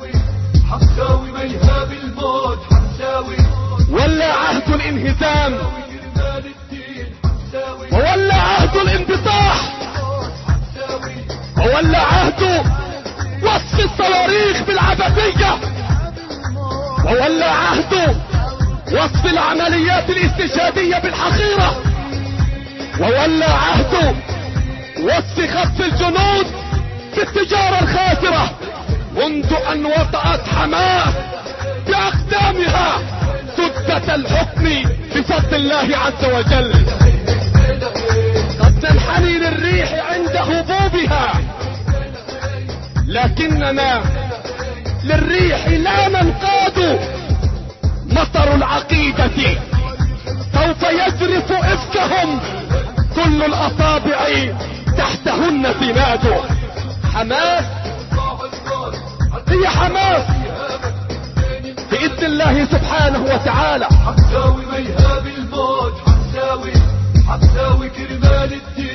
حمساوي حمساوي ميهاب الموت حمساوي ولا عهد الانهزام. وولى عهد الانبطاح. وولى عهد وصف الصواريخ بالعبثية. وولى عهد وصف العمليات الاستشهادية بالحقيرة. وولى عهد وصف خط الجنود بالتجارة الخاسرة منذ ان وطأت حماة بأقدامها سدة الحكم بفضل الله عز وجل. قد تنحني للريح عند هبوبها لكننا للريح لا ننقاد مطر العقيدة. سوف يجرف إفكهم كل الأصابع تحتهن سناد. حماس الله سبحانه وتعالى. حمساوي ميهاب الموت حمساوي حمساوي كرمال الدين.